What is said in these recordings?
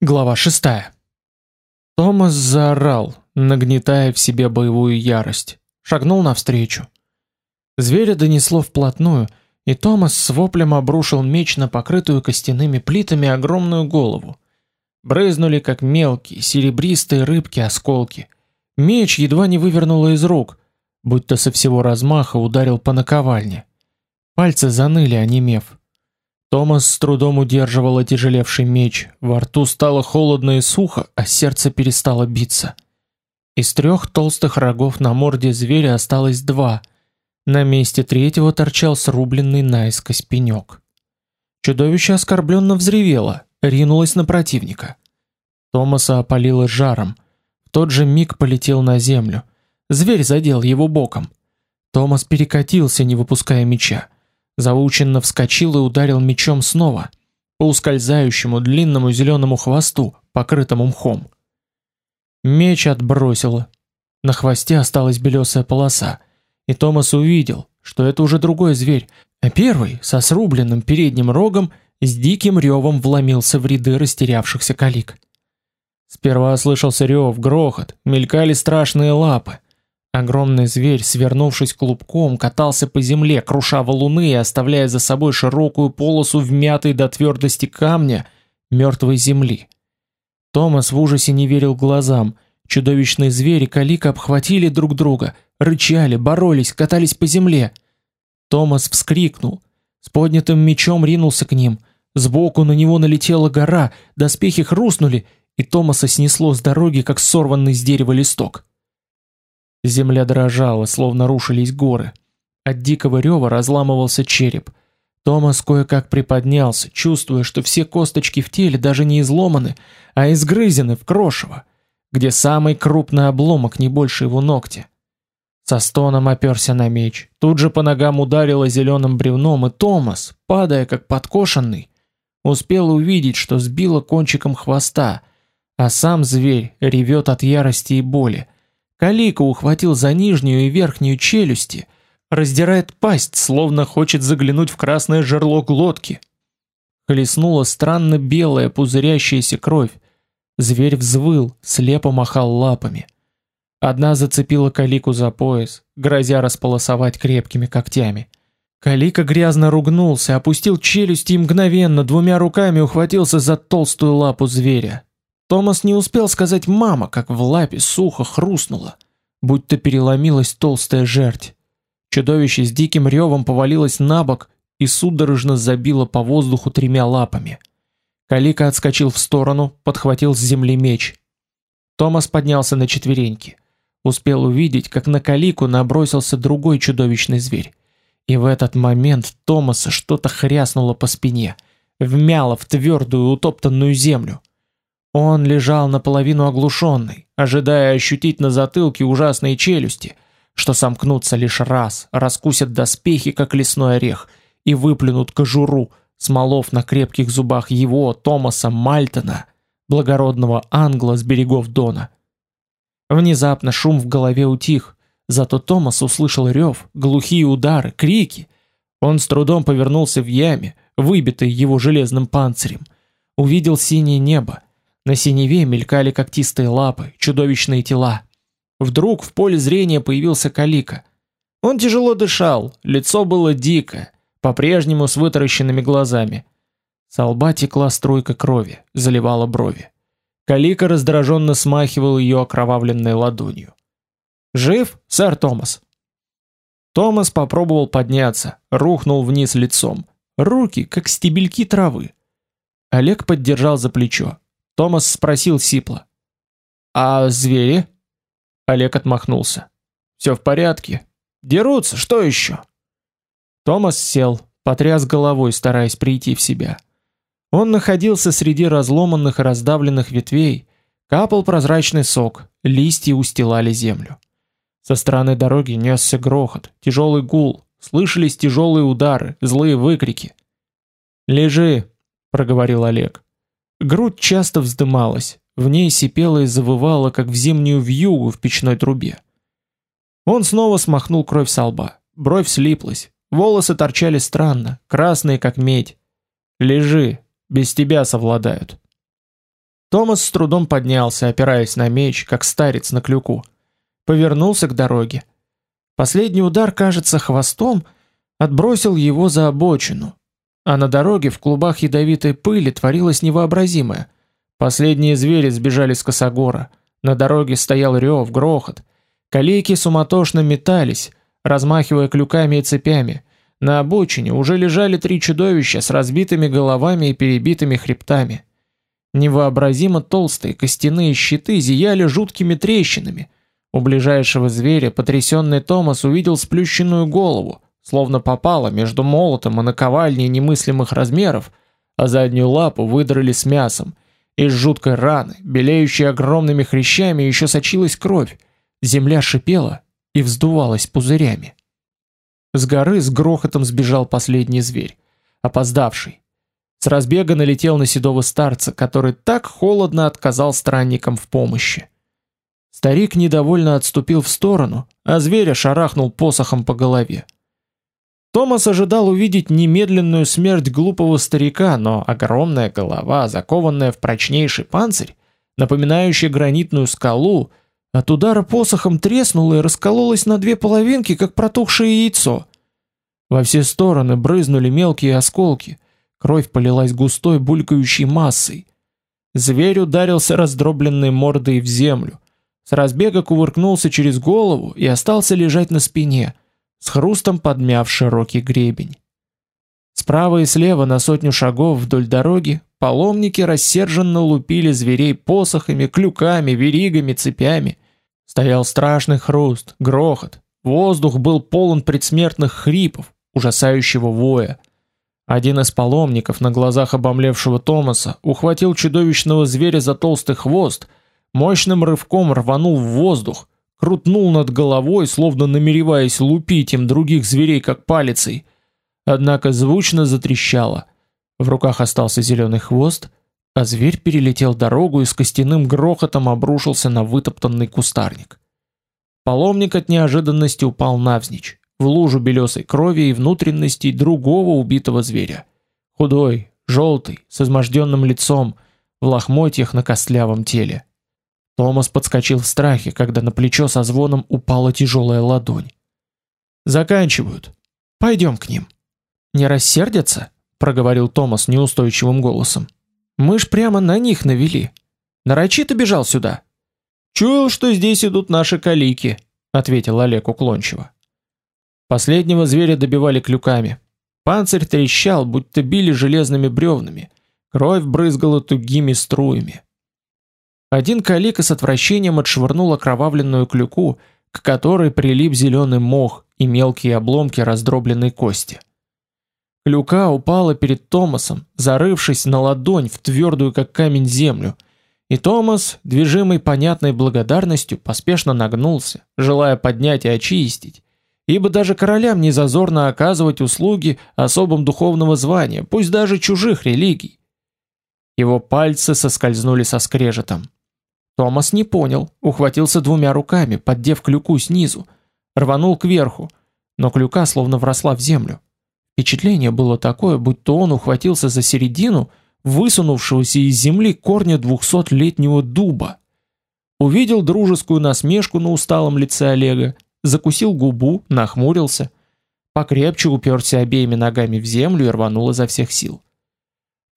Глава 6. Томас заорал, нагнетая в себе боевую ярость. Шагнул навстречу. Зверя донесло вплотную, и Томас с воплем обрушил меч на покрытую костяными плитами огромную голову. Брызнули как мелкие, серебристые рыбки осколки. Меч едва не вывернуло из рук, будто со всего размаха ударил по наковальне. Пальцы заныли, онемев. Томас с трудом удерживал отяжелевший меч, во рту стало холодно и сухо, а сердце перестало биться. Из трех толстых рогов на морде зверя осталось два. На месте третьего торчал срубленный наискось пенек. Чудовище оскорбленно взревело, ринулось на противника. Томаса опалило жаром. В тот же миг полетел на землю. Зверь задел его боком. Томас перекатился, не выпуская меча. Заученно вскочил и ударил мечом снова по ускользающему длинному зеленому хвосту, покрытому мхом. Меч отбросило. На хвосте осталась белесая полоса, и Томас увидел, что это уже другой зверь, а первый, со срубленным передним рогом, с диким ревом вломился в ряды растерявшихся калик. Сперва слышался рев, грохот, мелькали страшные лапы. Огромный зверь, свернувшись клубком, катался по земле, круша валуны и оставляя за собой широкую полосу вмятой до твердости камня мертвой земли. Томас в ужасе не верил глазам. Чудовищные звери калика обхватили друг друга, рычали, боролись, катались по земле. Томас вскрикнул, с поднятым мечом ринулся к ним. Сбоку на него налетела гора, доспехи хрустнули, и Томаса снесло с дороги, как сорванный с дерева листок. Земля дрожала, словно рушились горы. От дикого рева разламывался череп. Томас кое-как приподнялся, чувствуя, что все косточки в теле даже не изломаны, а изгрызены в крошево, где самый крупный обломок не больше его ногтя. Со стоном оперся на меч. Тут же по ногам ударило зеленым бревном, и Томас, падая как подкошенный, успел увидеть, что сбило кончиком хвоста, а сам зверь ревет от ярости и боли. Калика ухватил за нижнюю и верхнюю челюсти, раздирает пасть, словно хочет заглянуть в красное жерло глотки. Хлестнула странно белая пузырящаяся кровь. Зверь взвыл, слепо махал лапами. Одна зацепила Калику за пояс, грозя располосовать крепкими когтями. Калика грязно ругнулся, опустил челюсть и мгновенно двумя руками ухватился за толстую лапу зверя. Томас не успел сказать «мама», как в лапе сухо хрустнуло, будто переломилась толстая жердь. Чудовище с диким ревом повалилось на бок и судорожно забило по воздуху тремя лапами. Калика отскочил в сторону, подхватил с земли меч. Томас поднялся на четвереньки. Успел увидеть, как на Калику набросился другой чудовищный зверь. И в этот момент Томаса что-то хряснуло по спине, вмяло в твердую утоптанную землю. Он лежал наполовину оглушенный, ожидая ощутить на затылке ужасные челюсти, что сомкнутся лишь раз, раскусят доспехи, как лесной орех, и выплюнут кожуру, смолов на крепких зубах его, Томаса Мальтона, благородного англа с берегов Дона. Внезапно шум в голове утих, зато Томас услышал рев, глухие удары, крики. Он с трудом повернулся в яме, выбитой его железным панцирем, увидел синее небо, на синеве мелькали когтистые лапы, чудовищные тела. Вдруг в поле зрения появился Калика. Он тяжело дышал, лицо было дикое, по-прежнему с вытаращенными глазами. С лба текла струйка крови, заливала брови. Калика раздраженно смахивал ее окровавленной ладонью. «Жив, сэр Томас?» Томас попробовал подняться, рухнул вниз лицом. Руки, как стебельки травы. Олег поддержал за плечо. Томас спросил сипло. «А звери?» Олег отмахнулся. «Все в порядке. Дерутся, что еще?» Томас сел, потряс головой, стараясь прийти в себя. Он находился среди разломанных и раздавленных ветвей, капал прозрачный сок, листья устилали землю. Со стороны дороги несся грохот, тяжелый гул, слышались тяжелые удары, злые выкрики. «Лежи», — проговорил Олег. Грудь часто вздымалась, в ней сипело и завывало, как в зимнюю вьюгу в печной трубе. Он снова смахнул кровь с лба. Бровь слиплась, волосы торчали странно, красные как медь. Лежи, без тебя совладают. Томас с трудом поднялся, опираясь на меч, как старец на клюку. Повернулся к дороге. Последний удар, кажется, хвостом отбросил его за обочину. А на дороге в клубах ядовитой пыли творилось невообразимое. Последние звери сбежали с косогора. На дороге стоял рев, грохот. Калейки суматошно метались, размахивая клюками и цепями. На обочине уже лежали три чудовища с разбитыми головами и перебитыми хребтами. Невообразимо толстые костяные щиты зияли жуткими трещинами. У ближайшего зверя потрясенный Томас увидел сплющенную голову, словно попала между молотом и наковальней немыслимых размеров, а заднюю лапу выдрали с мясом. Из жуткой раны, белеющей огромными хрящами, еще сочилась кровь. Земля шипела и вздувалась пузырями. С горы с грохотом сбежал последний зверь, опоздавший. С разбега налетел на седого старца, который так холодно отказал странникам в помощи. Старик недовольно отступил в сторону, а зверя шарахнул посохом по голове. Томас ожидал увидеть немедленную смерть глупого старика, но огромная голова, закованная в прочнейший панцирь, напоминающая гранитную скалу, от удара посохом треснула и раскололась на две половинки, как протухшее яйцо. Во все стороны брызнули мелкие осколки, кровь полилась густой булькающей массой. Зверь ударился раздробленной мордой в землю, с разбега кувыркнулся через голову и остался лежать на спине, с хрустом подмяв широкий гребень. Справа и слева на сотню шагов вдоль дороги паломники рассерженно лупили зверей посохами, клюками, веригами, цепями. Стоял страшный хруст, грохот. Воздух был полон предсмертных хрипов, ужасающего воя. Один из паломников на глазах обомлевшего Томаса ухватил чудовищного зверя за толстый хвост, мощным рывком рванул в воздух, крутнул над головой, словно намереваясь лупить им других зверей как палицей — Однако звучно затрещало. В руках остался зеленый хвост, а зверь перелетел дорогу и с костяным грохотом обрушился на вытоптанный кустарник. Паломник от неожиданности упал навзничь, в лужу белесой крови и внутренностей другого убитого зверя. Худой, желтый, с изможденным лицом, в лохмотьях на костлявом теле. Томас подскочил в страхе, когда на плечо со звоном упала тяжелая ладонь. Заканчивают. Пойдем к ним. Не рассердятся? проговорил Томас неустойчивым голосом. Мы ж прямо на них навели. Нарочито бежал сюда. Чуял, что здесь идут наши калики, ответил Олег уклончиво. Последнего зверя добивали клюками. Панцирь трещал, будто били железными бревнами. Кровь брызгала тугими струями. Один калика с отвращением отшвырнул окровавленную клюку, к которой прилип зеленый мох и мелкие обломки раздробленной кости. Клюка упала перед Томасом, зарывшись на ладонь в твердую как камень землю. И Томас, движимый понятной благодарностью, поспешно нагнулся, желая поднять и очистить, ибо даже королям не зазорно оказывать услуги особым духовного звания, пусть даже чужих религий. Его пальцы соскользнули со скрежетом. Томас не понял, ухватился двумя руками, поддев клюку снизу, рванул кверху, но клюка словно вросла в землю. Впечатление было такое, будто он ухватился за середину высунувшегося из земли корня двухсотлетнего дуба. Увидел дружескую насмешку на усталом лице Олега, закусил губу, нахмурился, покрепче уперся обеими ногами в землю и рванул изо всех сил.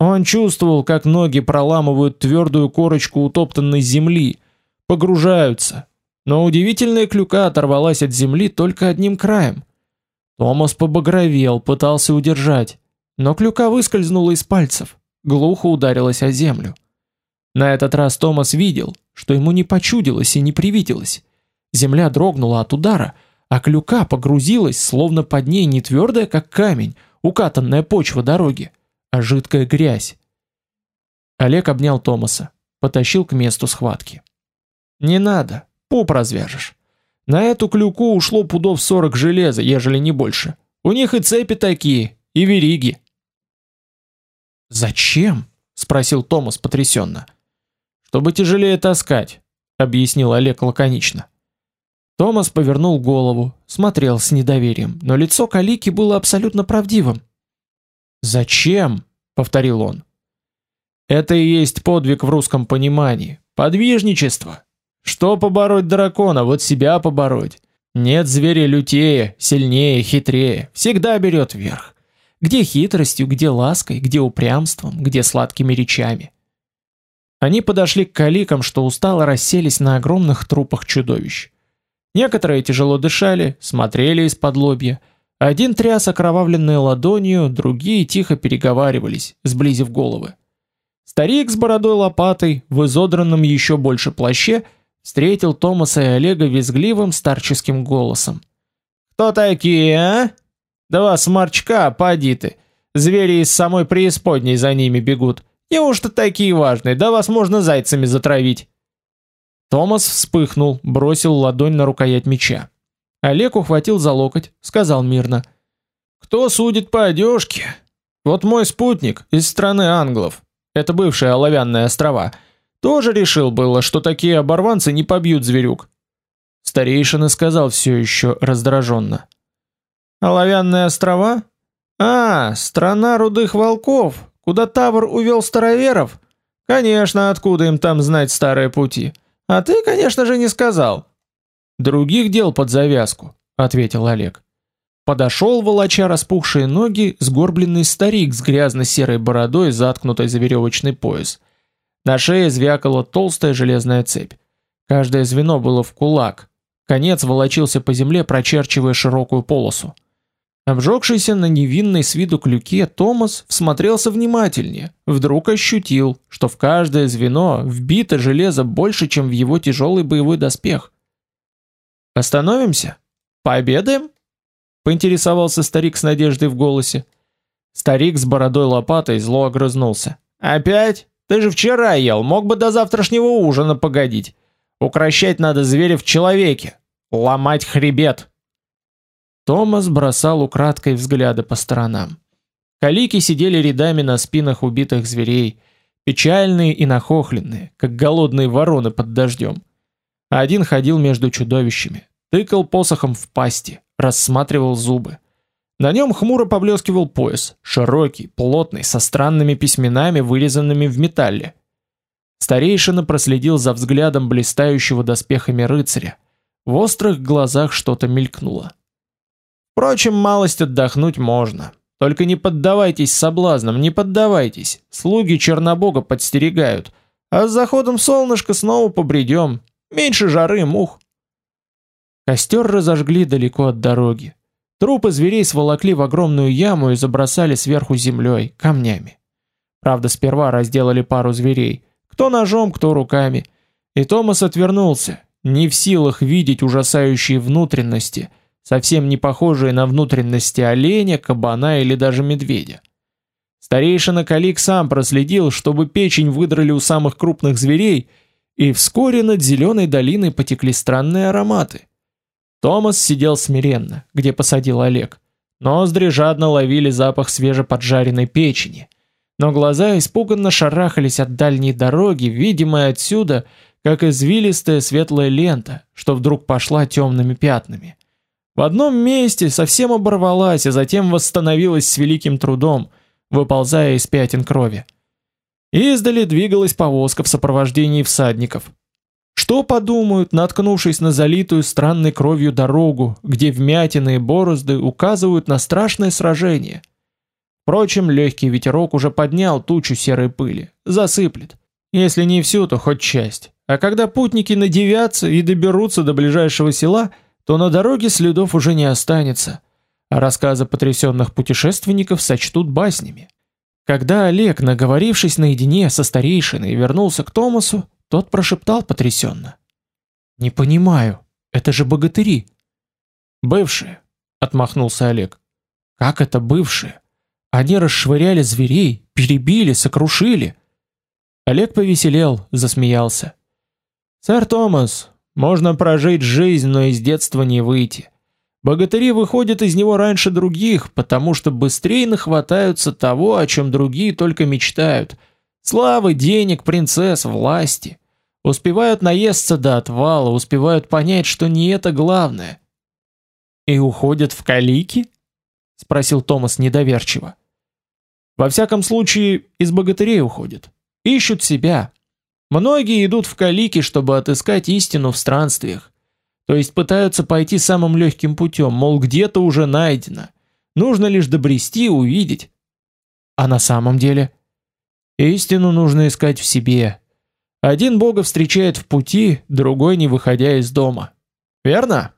Он чувствовал, как ноги проламывают твердую корочку утоптанной земли, погружаются, но удивительная клюка оторвалась от земли только одним краем. Томас побагровел, пытался удержать, но клюка выскользнула из пальцев, глухо ударилась о землю. На этот раз Томас видел, что ему не почудилось и не привиделось. Земля дрогнула от удара, а клюка погрузилась, словно под ней не твердая, как камень, укатанная почва дороги, а жидкая грязь. Олег обнял Томаса, потащил к месту схватки. «Не надо, пуп развяжешь. На эту клюку ушло пудов 40 железа, ежели не больше. У них и цепи такие, и вериги. Зачем? спросил Томас потрясенно. Чтобы тяжелее таскать, объяснил Олег лаконично. Томас повернул голову, смотрел с недоверием, но лицо Калики было абсолютно правдивым. "Зачем?" повторил он. Это и есть подвиг в русском понимании, подвижничество. Что побороть дракона, вот себя побороть. Нет зверя лютее, сильнее, хитрее, всегда берет верх. Где хитростью, где лаской, где упрямством, где сладкими речами. Они подошли к каликам, что устало расселись на огромных трупах чудовищ. Некоторые тяжело дышали, смотрели из-под лобья. Один тряс окровавленной ладонью, другие тихо переговаривались, сблизив головы. Старик с бородой лопатой, в изодранном еще больше плаще, встретил Томаса и Олега визгливым старческим голосом. «Кто такие, а? Да вас сморчка, поди ты! Звери из самой преисподней за ними бегут. Неужто такие важные? Да вас можно зайцами затравить. Томас вспыхнул, бросил ладонь на рукоять меча. Олег ухватил за локоть, сказал мирно: "Кто судит по одежке? Вот мой спутник из страны англов. Это бывшие оловянные острова. Тоже решил было, что такие оборванцы не побьют зверюк". Старейшина сказал все еще раздраженно: "Оловянные острова? А, страна рудых волков, Куда Тавр увел староверов? Конечно, откуда им там знать старые пути? А ты, конечно же, не сказал. Других дел под завязку, ответил Олег. Подошел волоча распухшие ноги сгорбленный старик с грязно-серой бородой, заткнутой за веревочный пояс. На шее звякала толстая железная цепь. Каждое звено было в кулак. Конец волочился по земле, прочерчивая широкую полосу. Обжегшийся на невинной с виду клюке Томас всмотрелся внимательнее, вдруг ощутил, что в каждое звено вбито железо больше, чем в его тяжелый боевой доспех. «Остановимся? Пообедаем?» — поинтересовался старик с надеждой в голосе. Старик с бородой лопатой зло огрызнулся. «Опять? Ты же вчера ел, мог бы до завтрашнего ужина погодить. Укращать надо зверя в человеке, ломать хребет». Томас бросал украдкой взгляды по сторонам. Калики сидели рядами на спинах убитых зверей, печальные и нахохленные, как голодные вороны под дождем. Один ходил между чудовищами, тыкал посохом в пасти, рассматривал зубы. На нем хмуро поблескивал пояс, широкий, плотный, со странными письменами, вырезанными в металле. Старейшина проследил за взглядом блистающего доспехами рыцаря. В острых глазах что-то мелькнуло. Впрочем, малость отдохнуть можно. Только не поддавайтесь соблазнам, не поддавайтесь. Слуги Чернобога подстерегают. А с заходом солнышка снова побредем. Меньше жары мух. Костер разожгли далеко от дороги. Трупы зверей сволокли в огромную яму и забросали сверху землей, камнями. Правда, сперва разделали пару зверей, кто ножом, кто руками. И Томас отвернулся, не в силах видеть ужасающие внутренности – совсем не похожие на внутренности оленя, кабана или даже медведя. Старейшина Калик сам проследил, чтобы печень выдрали у самых крупных зверей, и вскоре над зеленой долиной потекли странные ароматы. Томас сидел смиренно, где посадил Олег. Ноздри жадно ловили запах свежеподжаренной печени, но глаза испуганно шарахались от дальней дороги, видимой отсюда, как извилистая светлая лента, что вдруг пошла темными пятнами. В одном месте совсем оборвалась, а затем восстановилась с великим трудом, выползая из пятен крови. Издали двигалась повозка в сопровождении всадников. Что подумают, наткнувшись на залитую странной кровью дорогу, где вмятины и борозды указывают на страшное сражение? Впрочем, легкий ветерок уже поднял тучу серой пыли, засыплет. Если не всю, то хоть часть. А когда путники надевятся и доберутся до ближайшего села – то на дороге следов уже не останется, а рассказы потрясенных путешественников сочтут баснями. Когда Олег, наговорившись наедине со старейшиной, вернулся к Томасу, тот прошептал потрясенно. «Не понимаю, это же богатыри». «Бывшие», — отмахнулся Олег. «Как это бывшие? Они расшвыряли зверей, перебили, сокрушили». Олег повеселел, засмеялся. «Сэр Томас, можно прожить жизнь, но из детства не выйти. Богатыри выходят из него раньше других, потому что быстрее нахватаются того, о чем другие только мечтают. Славы, денег, принцесс, власти. Успевают наесться до отвала, успевают понять, что не это главное. И уходят в калики? спросил Томас недоверчиво. Во всяком случае, из богатырей уходят. ищут себя. Многие идут в калики, чтобы отыскать истину в странствиях. То есть пытаются пойти самым легким путем, мол, где-то уже найдено. Нужно лишь добрести, увидеть. А на самом деле? Истину нужно искать в себе. Один Бога встречает в пути, другой не выходя из дома. Верно?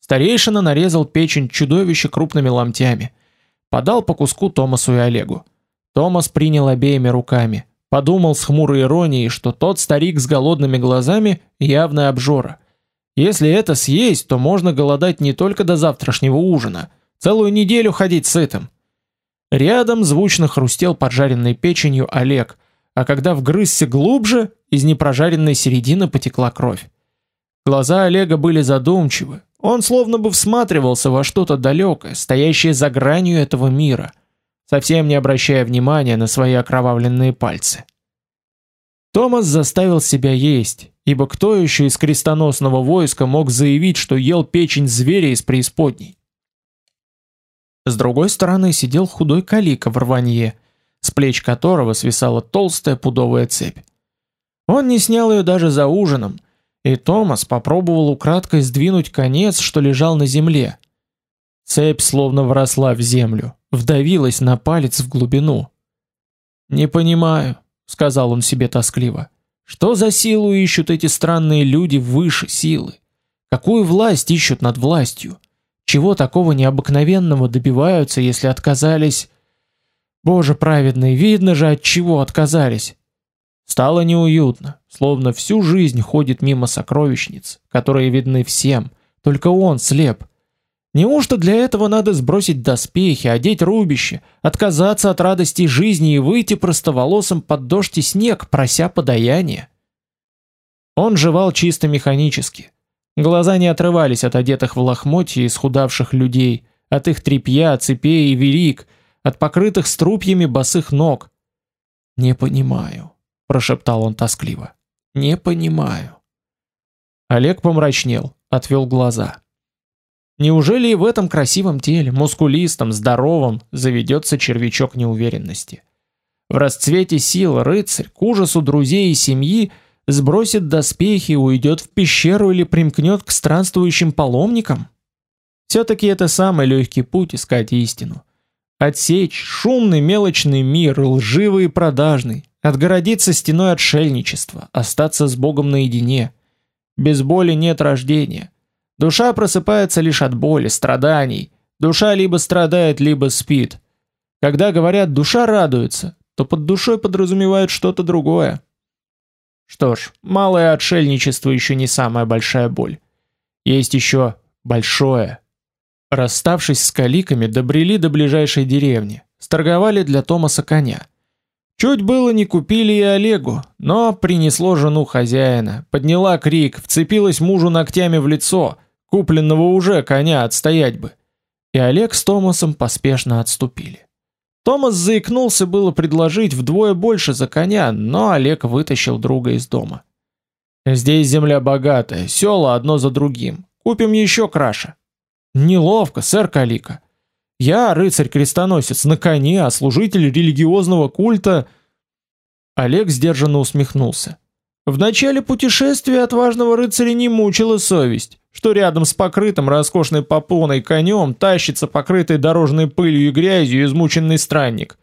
Старейшина нарезал печень чудовища крупными ломтями. Подал по куску Томасу и Олегу. Томас принял обеими руками. Подумал с хмурой иронией, что тот старик с голодными глазами явно обжора. Если это съесть, то можно голодать не только до завтрашнего ужина, целую неделю ходить сытым. Рядом звучно хрустел поджаренной печенью Олег, а когда вгрызся глубже, из непрожаренной середины потекла кровь. Глаза Олега были задумчивы, он словно бы всматривался во что-то далекое, стоящее за гранью этого мира, совсем не обращая внимания на свои окровавленные пальцы. Томас заставил себя есть, ибо кто еще из крестоносного войска мог заявить, что ел печень зверя из преисподней? С другой стороны сидел худой калика в рванье, с плеч которого свисала толстая пудовая цепь. Он не снял ее даже за ужином, и Томас попробовал украдкой сдвинуть конец, что лежал на земле. Цепь словно вросла в землю, вдавилась на палец в глубину. «Не понимаю», — сказал он себе тоскливо, — «что за силу ищут эти странные люди выше силы? Какую власть ищут над властью?» Чего такого необыкновенного добиваются, если отказались? Боже праведный, видно же, от чего отказались. Стало неуютно, словно всю жизнь ходит мимо сокровищниц, которые видны всем, только он слеп. Неужто для этого надо сбросить доспехи, одеть рубище, отказаться от радости жизни и выйти простоволосым под дождь и снег, прося подаяния? Он жевал чисто механически, Глаза не отрывались от одетых в лохмотья исхудавших людей, от их тряпья, цепей и верик, от покрытых струпьями босых ног. «Не понимаю», — прошептал он тоскливо. «Не понимаю». Олег помрачнел, отвел глаза. Неужели и в этом красивом теле, мускулистом, здоровом, заведется червячок неуверенности? В расцвете сил рыцарь, к ужасу друзей и семьи, сбросит доспехи, уйдет в пещеру или примкнет к странствующим паломникам? Все-таки это самый легкий путь искать истину. Отсечь шумный мелочный мир, лживый и продажный, отгородиться стеной отшельничества, остаться с Богом наедине. Без боли нет рождения. Душа просыпается лишь от боли, страданий. Душа либо страдает, либо спит. Когда говорят «душа радуется», то под душой подразумевают что-то другое. Что ж, малое отшельничество еще не самая большая боль. Есть еще большое. Расставшись с каликами, добрели до ближайшей деревни, сторговали для Томаса коня. Чуть было не купили и Олегу, но принесло жену хозяина, подняла крик, вцепилась мужу ногтями в лицо, купленного уже коня отстоять бы. И Олег с Томасом поспешно отступили. Томас заикнулся было предложить вдвое больше за коня, но Олег вытащил друга из дома. Здесь земля богатая, села одно за другим. Купим еще краше. Неловко, сэр Калика. Я рыцарь-крестоносец на коне, а служитель религиозного культа. Олег сдержанно усмехнулся. В начале путешествия отважного рыцаря не мучила совесть что рядом с покрытым роскошной попоной конем тащится покрытый дорожной пылью и грязью измученный странник.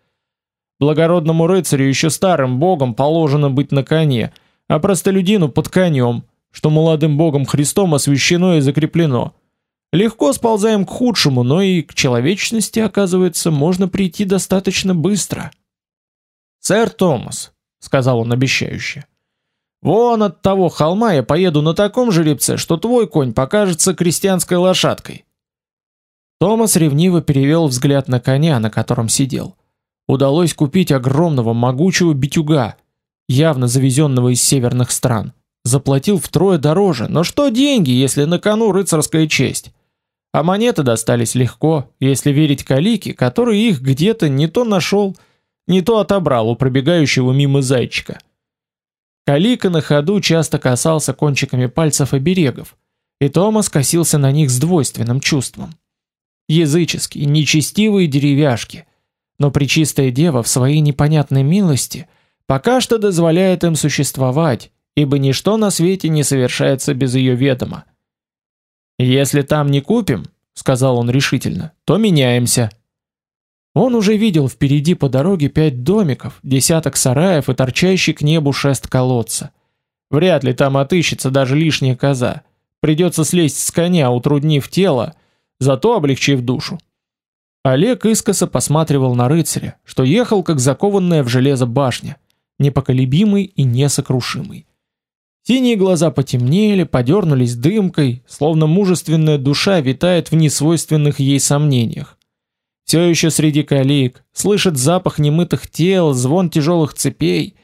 Благородному рыцарю еще старым богом положено быть на коне, а простолюдину под конем, что молодым богом Христом освящено и закреплено. Легко сползаем к худшему, но и к человечности, оказывается, можно прийти достаточно быстро. «Сэр Томас», — сказал он обещающе, — Вон от того холма я поеду на таком жеребце, что твой конь покажется крестьянской лошадкой. Томас ревниво перевел взгляд на коня, на котором сидел. Удалось купить огромного могучего битюга, явно завезенного из северных стран. Заплатил втрое дороже, но что деньги, если на кону рыцарская честь? А монеты достались легко, если верить Калике, который их где-то не то нашел, не то отобрал у пробегающего мимо зайчика. Калика на ходу часто касался кончиками пальцев оберегов, и Томас косился на них с двойственным чувством. Языческие, нечестивые деревяшки, но пречистая дева в своей непонятной милости Пока что дозволяет им существовать, ибо ничто на свете не совершается без ее ведома. Если там не купим, сказал он решительно, то меняемся. Он уже видел впереди по дороге пять домиков, десяток сараев и торчащий к небу шест колодца. Вряд ли там отыщется даже лишняя коза. Придется слезть с коня, утруднив тело, зато облегчив душу. Олег искоса посматривал на рыцаря, что ехал как закованная в железо башня, непоколебимый и несокрушимый. Синие глаза потемнели, подернулись дымкой, словно мужественная душа витает в несвойственных ей сомнениях. Все еще среди калик, слышит запах немытых тел, звон тяжелых цепей,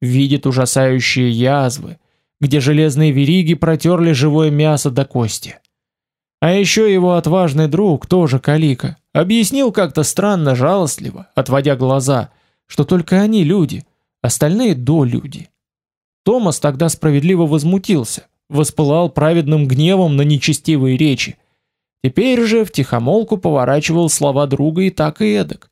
видит ужасающие язвы, где железные вериги протерли живое мясо до кости. А еще его отважный друг, тоже калика, объяснил как-то странно жалостливо, отводя глаза, что только они люди, остальные до люди. Томас тогда справедливо возмутился, воспылал праведным гневом на нечестивые речи. Теперь же в тихомолку поворачивал слова друга и так и эдак.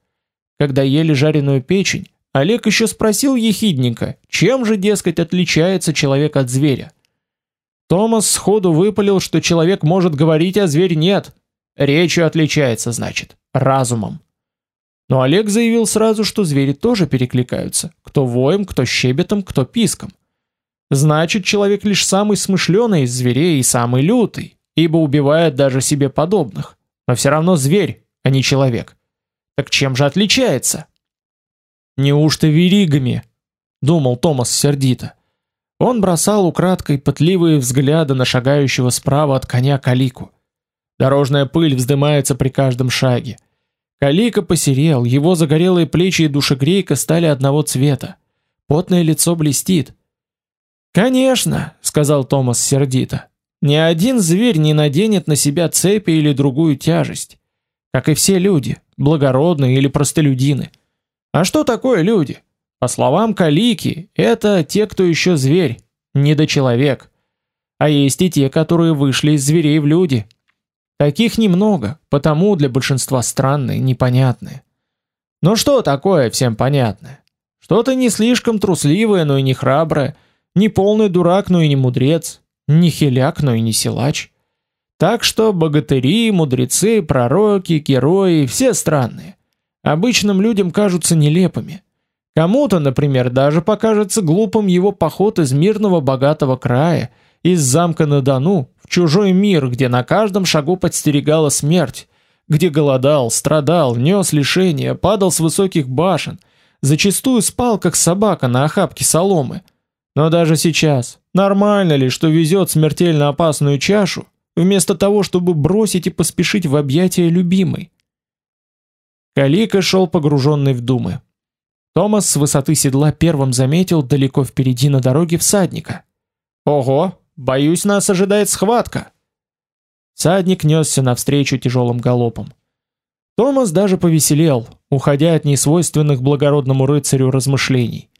Когда ели жареную печень, Олег еще спросил ехидненько, чем же, дескать, отличается человек от зверя. Томас сходу выпалил, что человек может говорить, а зверь нет. Речью отличается, значит, разумом. Но Олег заявил сразу, что звери тоже перекликаются, кто воем, кто щебетом, кто писком. Значит, человек лишь самый смышленый из зверей и самый лютый, ибо убивает даже себе подобных. Но все равно зверь, а не человек. Так чем же отличается? Неужто веригами? Думал Томас сердито. Он бросал украдкой пытливые взгляды на шагающего справа от коня Калику. Дорожная пыль вздымается при каждом шаге. Калика посерел, его загорелые плечи и душегрейка стали одного цвета. Потное лицо блестит. Конечно, сказал Томас сердито. Ни один зверь не наденет на себя цепи или другую тяжесть, как и все люди, благородные или простолюдины. А что такое люди? По словам Калики, это те, кто еще зверь, не до человек. А есть и те, которые вышли из зверей в люди. Таких немного, потому для большинства странные, непонятные. Но что такое всем понятное? Что-то не слишком трусливое, но и не храброе, не полный дурак, но и не мудрец, не хиляк, но и не силач. Так что богатыри, мудрецы, пророки, герои все странные. Обычным людям кажутся нелепыми. Кому-то, например, даже покажется глупым его поход из мирного богатого края, из замка на Дону, в чужой мир, где на каждом шагу подстерегала смерть, где голодал, страдал, нес лишения, падал с высоких башен, зачастую спал как собака на охапке соломы, но даже сейчас, нормально ли, что везет смертельно опасную чашу, вместо того, чтобы бросить и поспешить в объятия любимой? Калика шел погруженный в думы. Томас с высоты седла первым заметил далеко впереди на дороге всадника. Ого, боюсь, нас ожидает схватка. Всадник несся навстречу тяжелым галопом. Томас даже повеселел, уходя от несвойственных благородному рыцарю размышлений.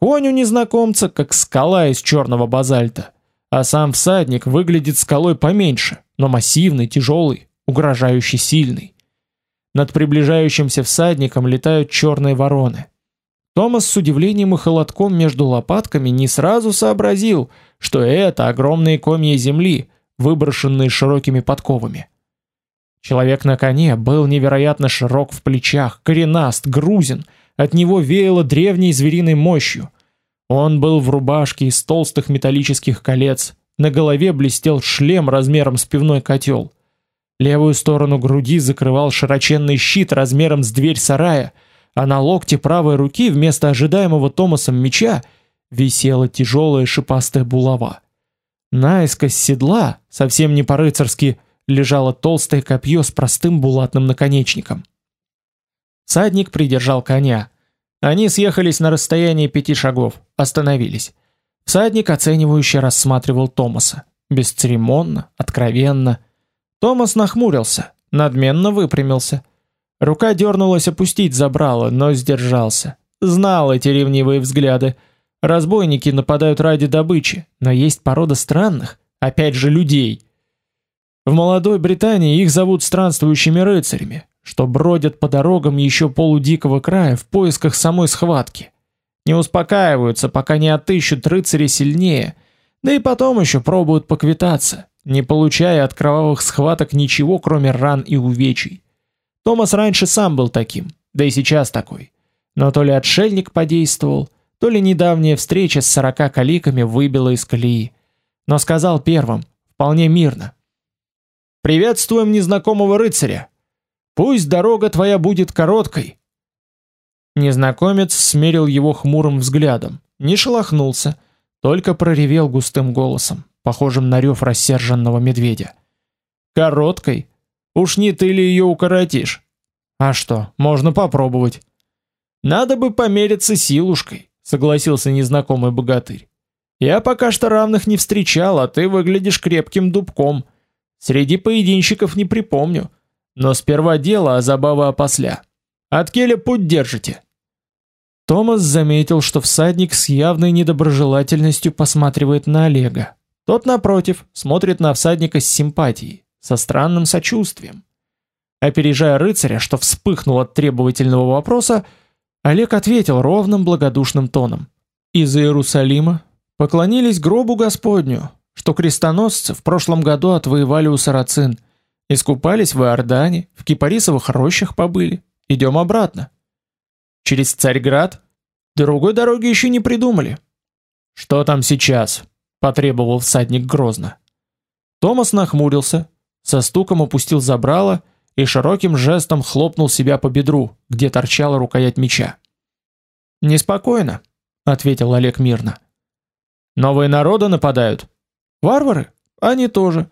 Конь у незнакомца как скала из черного базальта, а сам всадник выглядит скалой поменьше, но массивный, тяжелый, угрожающий сильный. Над приближающимся всадником летают черные вороны. Томас с удивлением и холодком между лопатками не сразу сообразил, что это огромные комья земли, выброшенные широкими подковами. Человек на коне был невероятно широк в плечах, коренаст, грузен — от него веяло древней звериной мощью. Он был в рубашке из толстых металлических колец, на голове блестел шлем размером с пивной котел. Левую сторону груди закрывал широченный щит размером с дверь сарая, а на локте правой руки вместо ожидаемого Томасом меча висела тяжелая шипастая булава. Наискось седла, совсем не по-рыцарски, лежало толстое копье с простым булатным наконечником. Садник придержал коня. Они съехались на расстоянии пяти шагов, остановились. Садник оценивающе рассматривал Томаса, бесцеремонно, откровенно. Томас нахмурился, надменно выпрямился. Рука дернулась опустить забрало, но сдержался. Знал эти ревнивые взгляды. Разбойники нападают ради добычи, но есть порода странных, опять же людей. В молодой Британии их зовут странствующими рыцарями, что бродят по дорогам еще полудикого края в поисках самой схватки. Не успокаиваются, пока не отыщут рыцаря сильнее, да и потом еще пробуют поквитаться, не получая от кровавых схваток ничего, кроме ран и увечий. Томас раньше сам был таким, да и сейчас такой. Но то ли отшельник подействовал, то ли недавняя встреча с сорока каликами выбила из колеи. Но сказал первым, вполне мирно. «Приветствуем незнакомого рыцаря! Пусть дорога твоя будет короткой!» Незнакомец смерил его хмурым взглядом, не шелохнулся, только проревел густым голосом, похожим на рев рассерженного медведя. «Короткой? Уж не ты ли ее укоротишь?» «А что, можно попробовать». «Надо бы помериться силушкой», — согласился незнакомый богатырь. «Я пока что равных не встречал, а ты выглядишь крепким дубком. Среди поединщиков не припомню. Но сперва дело, а забава опосля. От келя путь держите». Томас заметил, что всадник с явной недоброжелательностью посматривает на Олега. Тот напротив смотрит на всадника с симпатией, со странным сочувствием. Опережая рыцаря, что вспыхнул от требовательного вопроса, Олег ответил ровным благодушным тоном: "Из Иерусалима поклонились гробу Господню, что крестоносцы в прошлом году отвоевали у сарацин, искупались в Иордане, в кипарисовых рощах побыли. Идем обратно". Через Царьград? Другой дороги еще не придумали. Что там сейчас? потребовал всадник грозно. Томас нахмурился, со стуком опустил забрало и широким жестом хлопнул себя по бедру, где торчала рукоять меча. "Неспокойно", ответил Олег мирно. "Новые народы нападают. Варвары? Они тоже.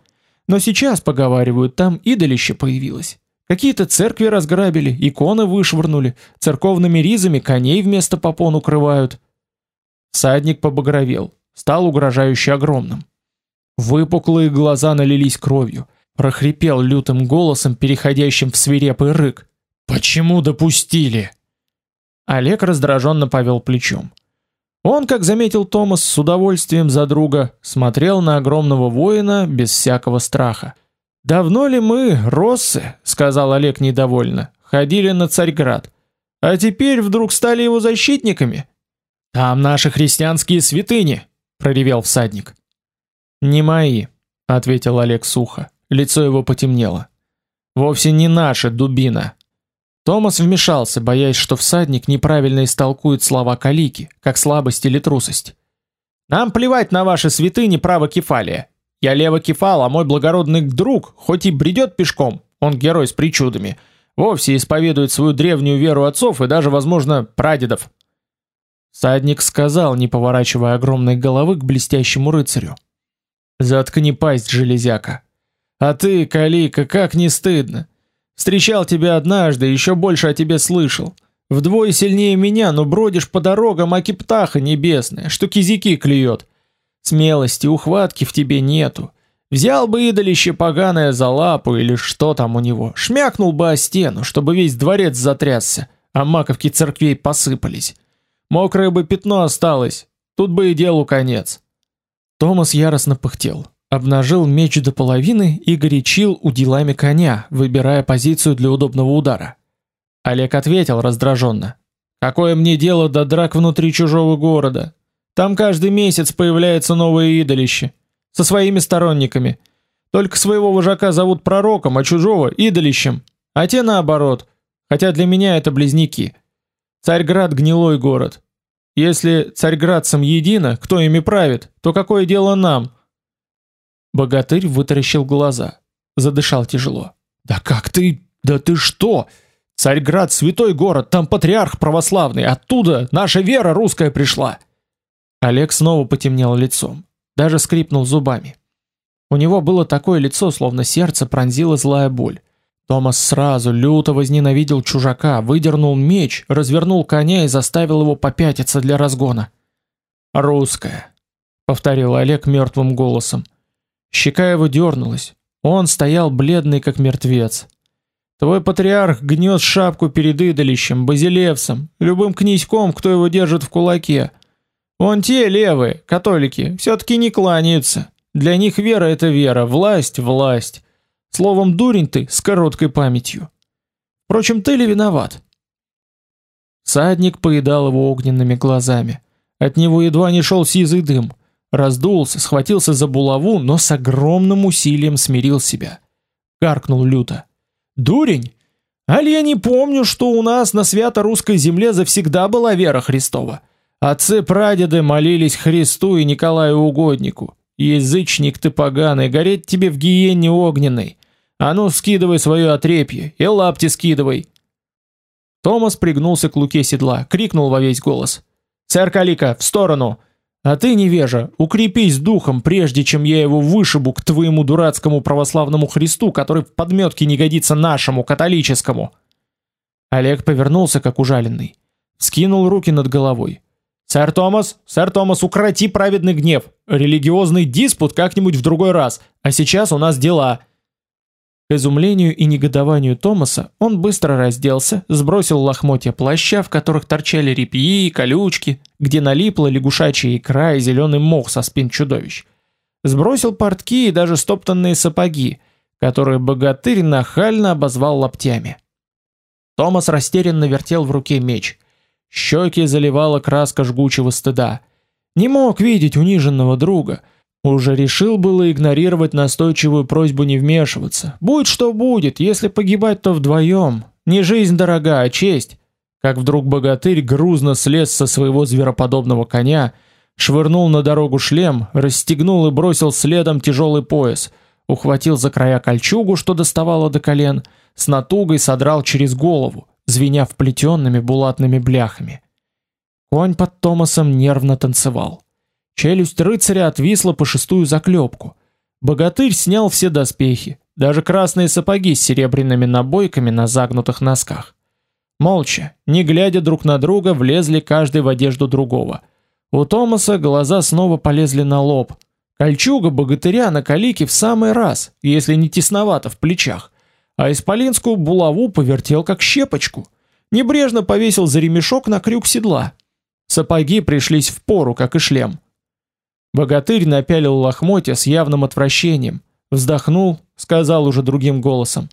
Но сейчас поговаривают, там идолище появилось. Какие-то церкви разграбили, иконы вышвырнули, церковными ризами коней вместо попон укрывают. Садник побагровел, стал угрожающе огромным. Выпуклые глаза налились кровью, прохрипел лютым голосом, переходящим в свирепый рык: "Почему допустили?" Олег раздраженно повел плечом. Он, как заметил Томас, с удовольствием за друга смотрел на огромного воина без всякого страха. Давно ли мы, россы, сказал Олег недовольно, ходили на Царьград, а теперь вдруг стали его защитниками? Там наши христианские святыни, проревел всадник. Не мои, ответил Олег сухо. Лицо его потемнело. Вовсе не наши, дубина. Томас вмешался, боясь, что всадник неправильно истолкует слова Калики, как слабость или трусость. Нам плевать на ваши святыни право кефалия. Я Лева Кефал, а мой благородный друг, хоть и бредет пешком, он герой с причудами, вовсе исповедует свою древнюю веру отцов и даже, возможно, прадедов. Садник сказал, не поворачивая огромной головы к блестящему рыцарю: "Заткни пасть, железяка. А ты, Калика, как не стыдно. Встречал тебя однажды, еще больше о тебе слышал. Вдвое сильнее меня, но бродишь по дорогам, аки птаха небесная, что кизики клюет. Смелости, ухватки в тебе нету. Взял бы идолище поганое за лапу или что там у него, шмякнул бы о стену, чтобы весь дворец затрясся, а маковки церквей посыпались. Мокрое бы пятно осталось, тут бы и делу конец. Томас яростно пыхтел, обнажил меч до половины и горячил уделами коня, выбирая позицию для удобного удара. Олег ответил раздраженно: "Какое мне дело до драк внутри чужого города? Там каждый месяц появляется новое идолище со своими сторонниками. Только своего вожака зовут пророком, а чужого идолищем. А те наоборот. Хотя для меня это близнеки. Царьград гнилой город. Если царьградцам едино, кто ими правит, то какое дело нам? Богатырь вытаращил глаза, задышал тяжело. Да как ты? Да ты что? Царьград святой город, там патриарх православный, оттуда наша вера русская пришла. Олег снова потемнел лицом, даже скрипнул зубами. У него было такое лицо, словно сердце пронзила злая боль. Томас сразу люто возненавидел чужака, выдернул меч, развернул коня и заставил его попятиться для разгона. «Русская», — повторил Олег мертвым голосом. Щека его дернулась. Он стоял бледный, как мертвец. «Твой патриарх гнет шапку перед идолищем, базилевсом, любым князьком, кто его держит в кулаке. Вон те левые, католики, все-таки не кланяются. Для них вера – это вера, власть – власть. Словом, дурень ты с короткой памятью. Впрочем, ты ли виноват? Садник поедал его огненными глазами. От него едва не шел сизый дым. Раздулся, схватился за булаву, но с огромным усилием смирил себя. Каркнул люто. «Дурень! Аль я не помню, что у нас на свято-русской земле завсегда была вера Христова. Отцы-прадеды молились Христу и Николаю Угоднику. Язычник ты поганый, гореть тебе в гиене огненной. А ну, скидывай свое отрепье, и лапти скидывай!» Томас пригнулся к луке седла, крикнул во весь голос. «Сэр Калика, в сторону! А ты, невежа, укрепись духом, прежде чем я его вышибу к твоему дурацкому православному Христу, который в подметке не годится нашему, католическому!» Олег повернулся, как ужаленный. Скинул руки над головой. «Сэр Томас, сэр Томас, укроти праведный гнев! Религиозный диспут как-нибудь в другой раз, а сейчас у нас дела!» К изумлению и негодованию Томаса он быстро разделся, сбросил лохмотья плаща, в которых торчали репьи и колючки, где налипла лягушачья икра и зеленый мох со спин чудовищ. Сбросил портки и даже стоптанные сапоги, которые богатырь нахально обозвал лаптями. Томас растерянно вертел в руке меч. Щеки заливала краска жгучего стыда. Не мог видеть униженного друга — уже решил было игнорировать настойчивую просьбу не вмешиваться. Будет что будет, если погибать, то вдвоем. Не жизнь дорога, а честь. Как вдруг богатырь грузно слез со своего звероподобного коня, швырнул на дорогу шлем, расстегнул и бросил следом тяжелый пояс, ухватил за края кольчугу, что доставало до колен, с натугой содрал через голову, звеня вплетенными булатными бляхами. Конь под Томасом нервно танцевал. Челюсть рыцаря отвисла по шестую заклепку. Богатырь снял все доспехи, даже красные сапоги с серебряными набойками на загнутых носках. Молча, не глядя друг на друга, влезли каждый в одежду другого. У Томаса глаза снова полезли на лоб. Кольчуга богатыря на калике в самый раз, если не тесновато в плечах, а исполинскую булаву повертел как щепочку. Небрежно повесил за ремешок на крюк седла. Сапоги пришлись в пору, как и шлем. Богатырь напялил лохмотья с явным отвращением, вздохнул, сказал уже другим голосом: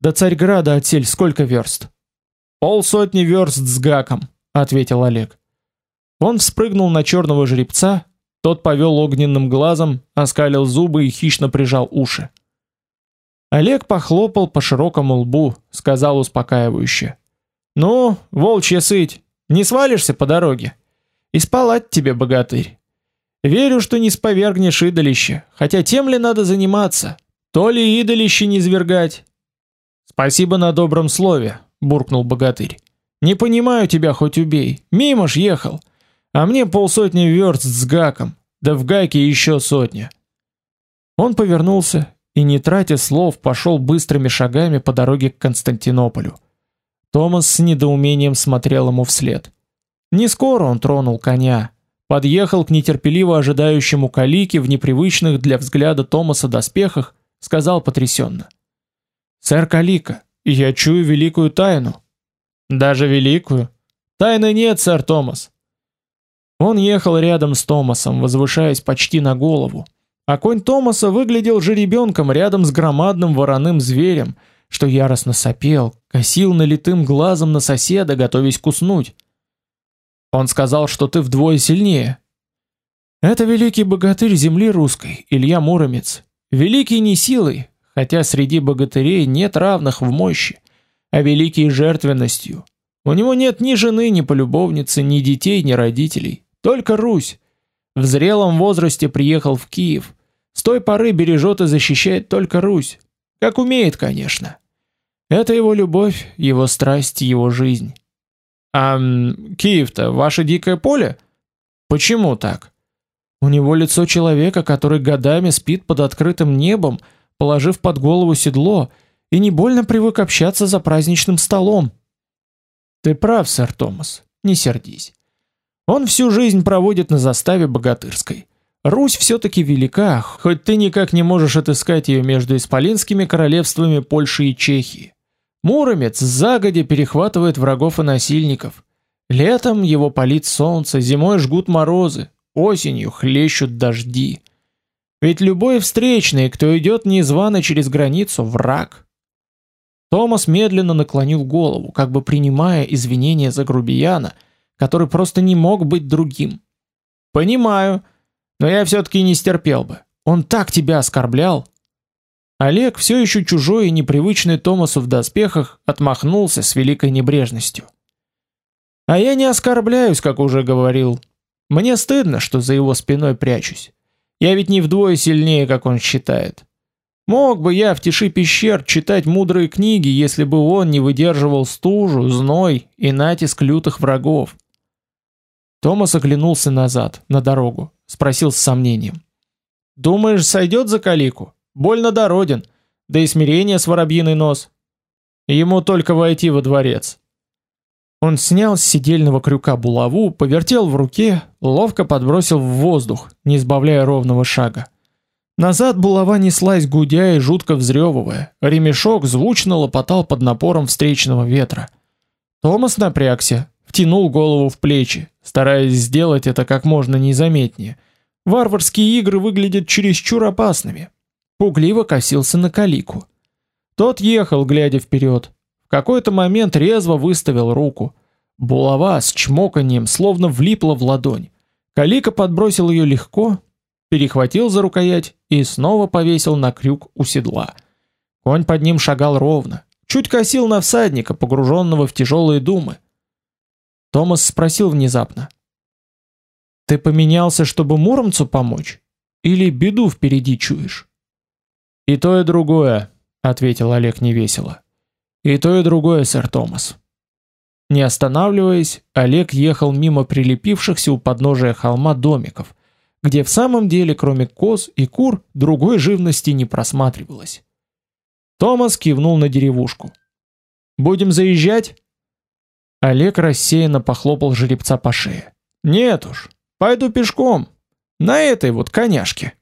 "До Царьграда отсель сколько верст?" "Полсотни верст с гаком", ответил Олег. Он вспрыгнул на черного жеребца, тот повел огненным глазом, оскалил зубы и хищно прижал уши. Олег похлопал по широкому лбу, сказал успокаивающе: "Ну, волчья сыть, не свалишься по дороге. И спалать тебе, богатырь. Верю, что не сповергнешь идолище, хотя тем ли надо заниматься? То ли идолище не свергать? Спасибо на добром слове, буркнул богатырь. Не понимаю тебя, хоть убей. Мимо ж ехал. А мне полсотни верст с гаком, да в гайке еще сотня. Он повернулся и, не тратя слов, пошел быстрыми шагами по дороге к Константинополю. Томас с недоумением смотрел ему вслед. Не скоро он тронул коня, подъехал к нетерпеливо ожидающему Калике в непривычных для взгляда Томаса доспехах, сказал потрясенно: "Сэр Калика, я чую великую тайну". "Даже великую? Тайны нет, сэр Томас". Он ехал рядом с Томасом, возвышаясь почти на голову, а конь Томаса выглядел жеребенком рядом с громадным вороным зверем, что яростно сопел, косил налитым глазом на соседа, готовясь куснуть. Он сказал, что ты вдвое сильнее. Это великий богатырь земли русской, Илья Муромец. Великий не силой, хотя среди богатырей нет равных в мощи, а великий жертвенностью. У него нет ни жены, ни полюбовницы, ни детей, ни родителей, только Русь. В зрелом возрасте приехал в Киев. С той поры бережет и защищает только Русь, как умеет, конечно. Это его любовь, его страсть, его жизнь. А Киев-то ваше дикое поле? Почему так? У него лицо человека, который годами спит под открытым небом, положив под голову седло, и не больно привык общаться за праздничным столом. Ты прав, сэр Томас, не сердись. Он всю жизнь проводит на заставе богатырской. Русь все-таки велика, хоть ты никак не можешь отыскать ее между исполинскими королевствами Польши и Чехии. Муромец загодя перехватывает врагов и насильников. Летом его палит солнце, зимой жгут морозы, осенью хлещут дожди. Ведь любой встречный, кто идет незвано через границу, враг. Томас медленно наклонил голову, как бы принимая извинения за грубияна, который просто не мог быть другим. Понимаю, но я все таки не стерпел бы. Он так тебя оскорблял. Олег, все еще чужой и непривычный Томасу в доспехах, отмахнулся с великой небрежностью. А я не оскорбляюсь, как уже говорил. Мне стыдно, что за его спиной прячусь. Я ведь не вдвое сильнее, как он считает. Мог бы я в тиши пещер читать мудрые книги, если бы он не выдерживал стужу, зной и натиск лютых врагов. Томас оглянулся назад, на дорогу, спросил с сомнением: "Думаешь, сойдет за калику? Больно дороден, да и смирение с воробьиный нос. Ему только войти во дворец". Он снял с седельного крюка булаву, повертел в руке, ловко подбросил в воздух, не сбавляя ровного шага. Назад булава неслась гудя и жутко взрёвывая. Ремешок звучно лопотал под напором встречного ветра. Томас напрягся, втянул голову в плечи, стараясь сделать это как можно незаметнее. Варварские игры выглядят чересчур опасными. Пугливо косился на Калику. Тот ехал, глядя вперед. В какой-то момент резво выставил руку. Булава с чмоканием словно влипла в ладонь. Калика подбросил ее легко, перехватил за рукоять и снова повесил на крюк у седла. Конь под ним шагал ровно, чуть косил на всадника, погруженного в тяжелые думы. Томас спросил внезапно: "Ты поменялся, чтобы Муромцу помочь, или беду впереди чуешь?" "И то, и другое", ответил Олег невесело. "И то, и другое, сэр Томас". Не останавливаясь, Олег ехал мимо прилепившихся у подножия холма домиков где в самом деле кроме коз и кур другой живности не просматривалось. Томас кивнул на деревушку. Будем заезжать? Олег рассеянно похлопал жеребца по шее. Нет уж, пойду пешком. На этой вот коняшке.